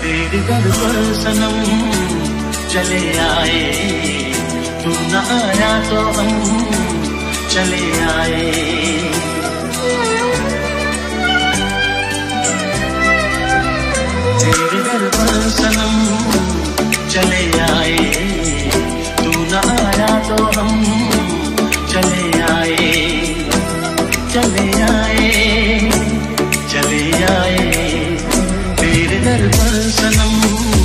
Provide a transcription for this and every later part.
तेरे दर पर सनम चले आए। तू न आया तो हम चले आए। तेरे दर पर सनम चले आए। तू न आया तो हम चले आए। चले आए चले आए। तेरे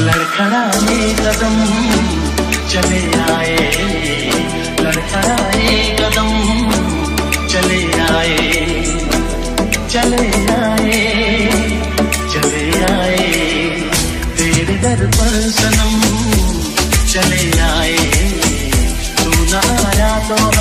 लड़खड़ाए कदम चले आए। आए चले आए तेरे दर पर सनम चले आए तू ना आया तो